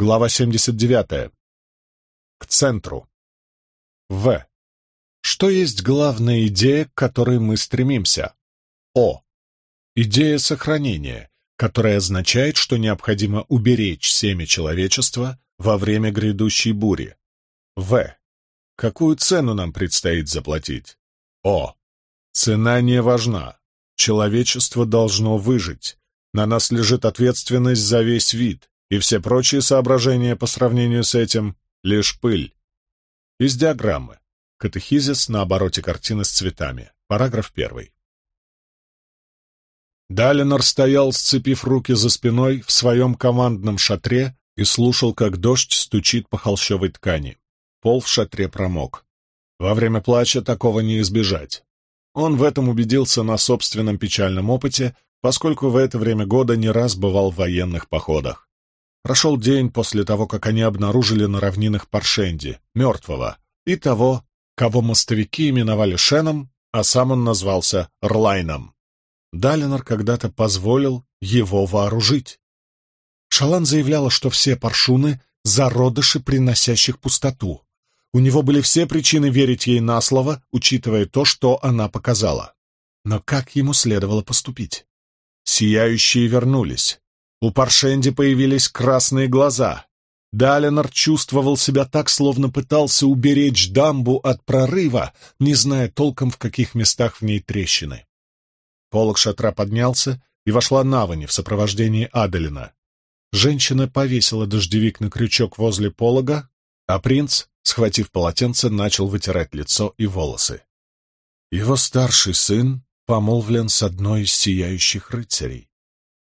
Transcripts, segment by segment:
Глава 79. К центру. В. Что есть главная идея, к которой мы стремимся? О. Идея сохранения, которая означает, что необходимо уберечь семя человечества во время грядущей бури. В. Какую цену нам предстоит заплатить? О. Цена не важна. Человечество должно выжить. На нас лежит ответственность за весь вид, и все прочие соображения по сравнению с этим — лишь пыль. Из диаграммы. Катехизис на обороте картины с цветами. Параграф первый. Далинор стоял, сцепив руки за спиной в своем командном шатре и слушал, как дождь стучит по холщовой ткани. Пол в шатре промок. Во время плача такого не избежать. Он в этом убедился на собственном печальном опыте, поскольку в это время года не раз бывал в военных походах. Прошел день после того, как они обнаружили на равнинах Паршенди, мертвого, и того, кого мостовики именовали Шеном, а сам он назвался Рлайном. Далинор когда-то позволил его вооружить. Шалан заявляла, что все паршуны — зародыши, приносящих пустоту. У него были все причины верить ей на слово, учитывая то, что она показала. Но как ему следовало поступить? Сияющие вернулись. У Паршенди появились красные глаза. Далинор чувствовал себя так, словно пытался уберечь дамбу от прорыва, не зная толком, в каких местах в ней трещины. Полок шатра поднялся, и вошла Навани в сопровождении Аделина. Женщина повесила дождевик на крючок возле полога, а принц, схватив полотенце, начал вытирать лицо и волосы. Его старший сын помолвлен с одной из сияющих рыцарей.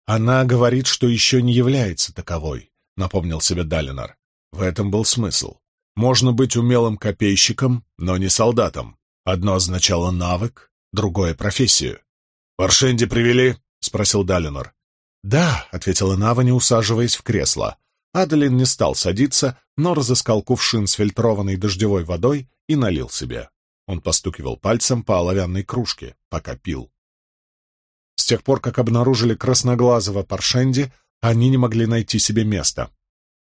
«Она говорит, что еще не является таковой», — напомнил себе Далинар. В этом был смысл. Можно быть умелым копейщиком, но не солдатом. Одно означало навык, другое — профессию. «Паршенди привели?» — спросил Далинор. «Да», — ответила Навани, усаживаясь в кресло. Адалин не стал садиться, но разыскал кувшин с фильтрованной дождевой водой и налил себе. Он постукивал пальцем по оловянной кружке, пока пил. С тех пор, как обнаружили красноглазого Паршенди, они не могли найти себе места.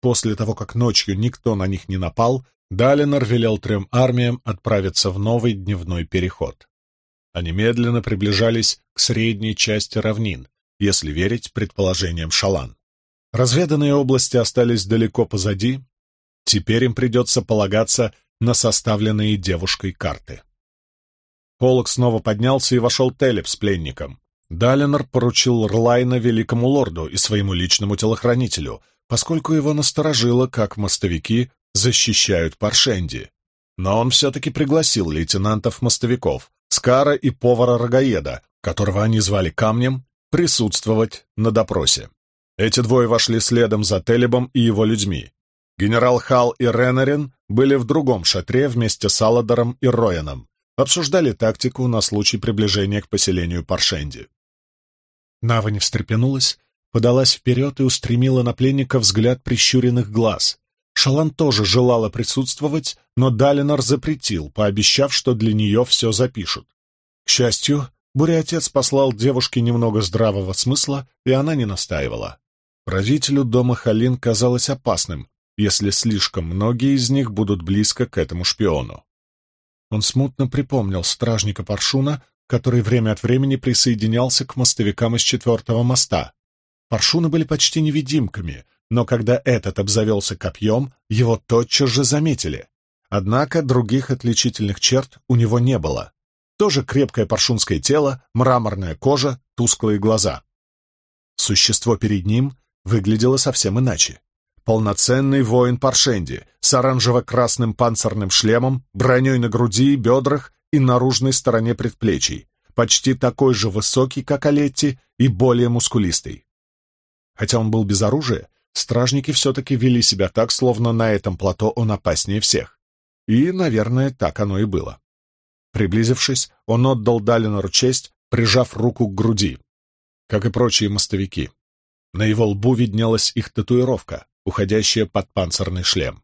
После того, как ночью никто на них не напал, Далинор велел трем армиям отправиться в новый дневной переход. Они медленно приближались к средней части равнин, если верить предположениям Шалан. Разведанные области остались далеко позади, теперь им придется полагаться на составленные девушкой карты. Полок снова поднялся и вошел Телеп с пленником. Далинор поручил Рлайна великому лорду и своему личному телохранителю, поскольку его насторожило, как мостовики защищают Паршенди. Но он все-таки пригласил лейтенантов-мостовиков, Скара и повара Рогаеда, которого они звали Камнем, присутствовать на допросе. Эти двое вошли следом за Телебом и его людьми. Генерал Хал и Ренарин были в другом шатре вместе с Аладором и Рояном, обсуждали тактику на случай приближения к поселению Паршенди. Нава не встрепенулась, подалась вперед и устремила на пленника взгляд прищуренных глаз. Шалан тоже желала присутствовать, но Далинор запретил, пообещав, что для нее все запишут. К счастью, буря-отец послал девушке немного здравого смысла, и она не настаивала. Правителю дома Халин казалось опасным, если слишком многие из них будут близко к этому шпиону. Он смутно припомнил стражника Паршуна, который время от времени присоединялся к мостовикам из четвертого моста. Паршуны были почти невидимками, но когда этот обзавелся копьем, его тотчас же заметили. Однако других отличительных черт у него не было. Тоже крепкое паршунское тело, мраморная кожа, тусклые глаза. Существо перед ним выглядело совсем иначе. Полноценный воин Паршенди с оранжево-красным панцирным шлемом, броней на груди и бедрах и наружной стороне предплечий, почти такой же высокий, как Олетти, и более мускулистый. Хотя он был без оружия, стражники все-таки вели себя так, словно на этом плато он опаснее всех. И, наверное, так оно и было. Приблизившись, он отдал Далинору честь, прижав руку к груди, как и прочие мостовики. На его лбу виднелась их татуировка, уходящая под панцирный шлем.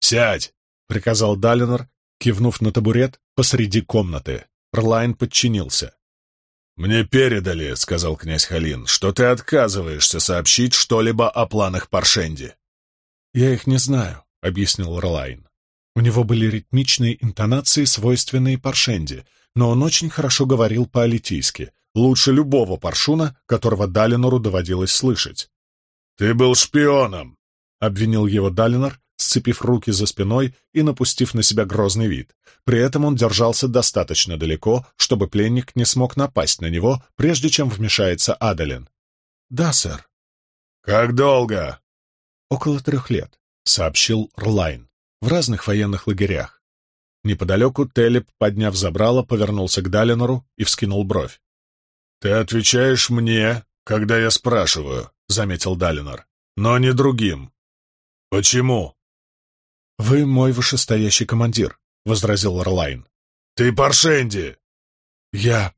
«Сядь!» — приказал Далинор, кивнув на табурет посреди комнаты. Рлайн подчинился. «Мне передали, — сказал князь Халин, — что ты отказываешься сообщить что-либо о планах Паршенди». «Я их не знаю», — объяснил Ролайн. У него были ритмичные интонации, свойственные Паршенди, но он очень хорошо говорил по-алитийски, лучше любого паршуна, которого Далинору доводилось слышать. «Ты был шпионом!» — обвинил его Далинор, сцепив руки за спиной и напустив на себя грозный вид. При этом он держался достаточно далеко, чтобы пленник не смог напасть на него, прежде чем вмешается Адалин. «Да, сэр». «Как долго?» «Около трех лет», — сообщил Рлайн, — «в разных военных лагерях». Неподалеку Телеп, подняв забрало, повернулся к Далинору и вскинул бровь. «Ты отвечаешь мне, когда я спрашиваю», — заметил Далинор, — «но не другим. Почему?» «Вы мой вышестоящий командир», — возразил Орлайн. «Ты Паршенди!» «Я...»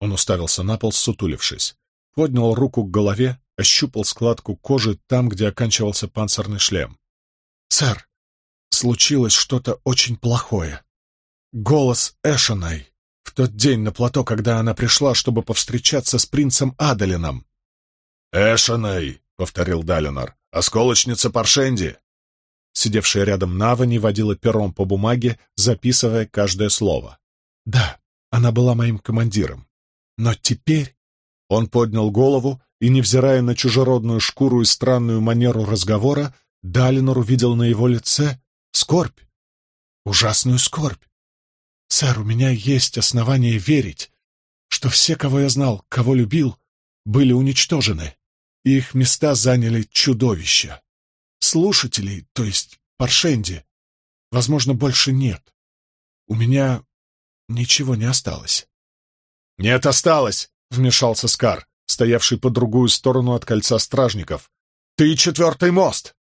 Он уставился на пол, сутулившись. Поднял руку к голове, ощупал складку кожи там, где оканчивался панцирный шлем. «Сэр, случилось что-то очень плохое. Голос Эшенай в тот день на плато, когда она пришла, чтобы повстречаться с принцем Адалином». «Эшенай», — повторил Далинор, — «осколочница Паршенди». Сидевшая рядом Навани водила пером по бумаге, записывая каждое слово. «Да, она была моим командиром. Но теперь...» Он поднял голову, и, невзирая на чужеродную шкуру и странную манеру разговора, Далинор увидел на его лице скорбь. Ужасную скорбь. «Сэр, у меня есть основания верить, что все, кого я знал, кого любил, были уничтожены, и их места заняли чудовища слушателей, то есть Паршенди, возможно, больше нет. У меня ничего не осталось. — Нет, осталось! — вмешался Скар, стоявший по другую сторону от кольца стражников. — Ты четвертый мост!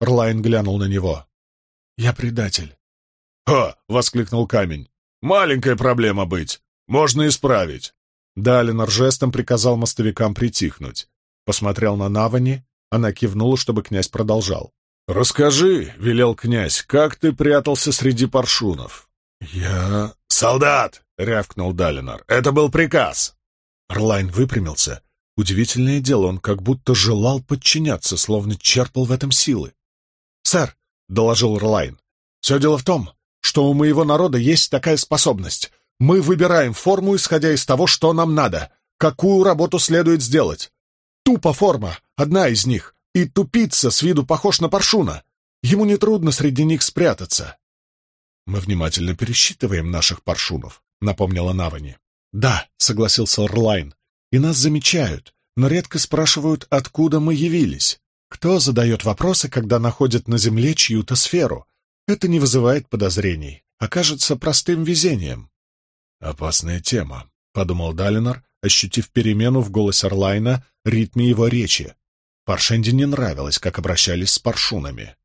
Рлайн глянул на него. — Я предатель. — Ха! — воскликнул камень. — Маленькая проблема быть. Можно исправить. Далинор жестом приказал мостовикам притихнуть. Посмотрел на Навани, она кивнула, чтобы князь продолжал. «Расскажи», — велел князь, — «как ты прятался среди паршунов?» «Я...» «Солдат!» — рявкнул Далинар. «Это был приказ!» Орлайн выпрямился. Удивительное дело, он как будто желал подчиняться, словно черпал в этом силы. «Сэр», — доложил Орлайн, — «все дело в том, что у моего народа есть такая способность. Мы выбираем форму, исходя из того, что нам надо, какую работу следует сделать. Тупо форма, одна из них, и тупица с виду похож на паршуна. Ему нетрудно среди них спрятаться. Мы внимательно пересчитываем наших паршунов, напомнила Навани. Да, согласился Орлайн, и нас замечают, но редко спрашивают, откуда мы явились. Кто задает вопросы, когда находят на Земле чью-то сферу? Это не вызывает подозрений, а кажется простым везением. «Опасная тема», — подумал Далинор, ощутив перемену в голосе Орлайна, ритме его речи. Паршенде не нравилось, как обращались с паршунами.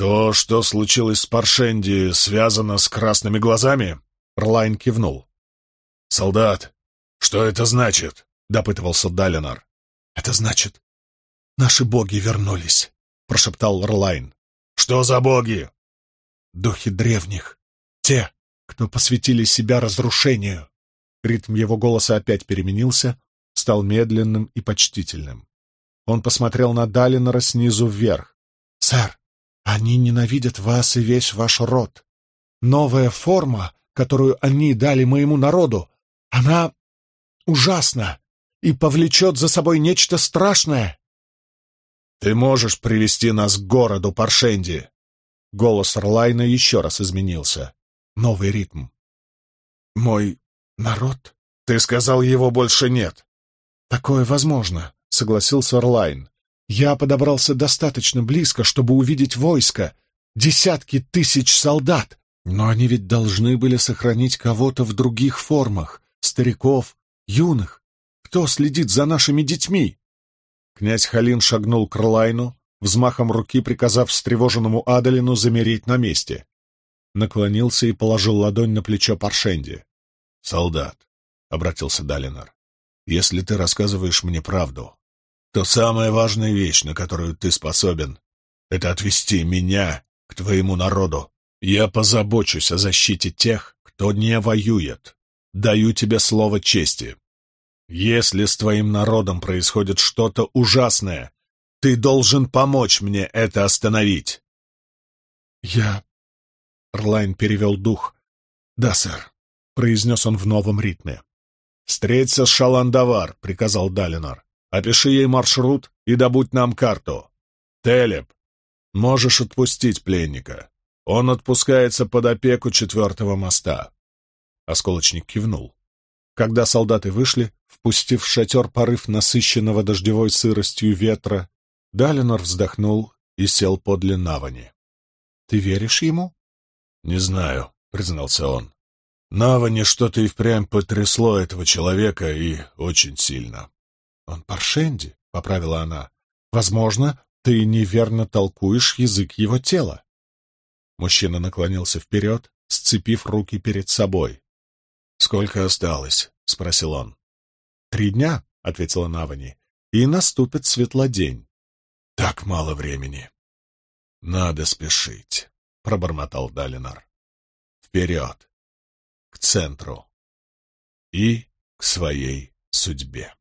«То, что случилось с Паршенди, связано с красными глазами?» Орлайн кивнул. «Солдат, что это значит?» — допытывался Далинар. «Это значит, наши боги вернулись», — прошептал Орлайн. «Что за боги?» «Духи древних. Те, кто посвятили себя разрушению. Ритм его голоса опять переменился, стал медленным и почтительным. Он посмотрел на Далинора снизу вверх. «Сэр, они ненавидят вас и весь ваш род. Новая форма, которую они дали моему народу, она ужасна и повлечет за собой нечто страшное». «Ты можешь привести нас к городу Паршенди?» Голос Орлайна еще раз изменился. Новый ритм. «Мой народ?» «Ты сказал, его больше нет». «Такое возможно», — согласился Орлайн. «Я подобрался достаточно близко, чтобы увидеть войско. Десятки тысяч солдат. Но они ведь должны были сохранить кого-то в других формах. Стариков, юных. Кто следит за нашими детьми?» Князь Халин шагнул к Орлайну, взмахом руки приказав встревоженному Адалину замереть на месте. Наклонился и положил ладонь на плечо Паршенди. «Солдат», — обратился Далинар, — «если ты рассказываешь мне правду, то самая важная вещь, на которую ты способен, — это отвести меня к твоему народу. Я позабочусь о защите тех, кто не воюет. Даю тебе слово чести. Если с твоим народом происходит что-то ужасное, Ты должен помочь мне это остановить!» «Я...» — Рлайн перевел дух. «Да, сэр», — произнес он в новом ритме. «Встреться с Шаландавар», — приказал Далинор. «Опиши ей маршрут и добудь нам карту. Телеп, можешь отпустить пленника. Он отпускается под опеку четвертого моста». Осколочник кивнул. Когда солдаты вышли, впустив в шатер порыв насыщенного дождевой сыростью ветра, Далинор вздохнул и сел подле Навани. «Ты веришь ему?» «Не знаю», — признался он. Навани что-то и впрямь потрясло этого человека и очень сильно. «Он Паршенди», — поправила она. «Возможно, ты неверно толкуешь язык его тела». Мужчина наклонился вперед, сцепив руки перед собой. «Сколько осталось?» — спросил он. «Три дня», — ответила Навани, — «и наступит светлодень». «Так мало времени». «Надо спешить», — пробормотал Далинар. «Вперед! К центру и к своей судьбе.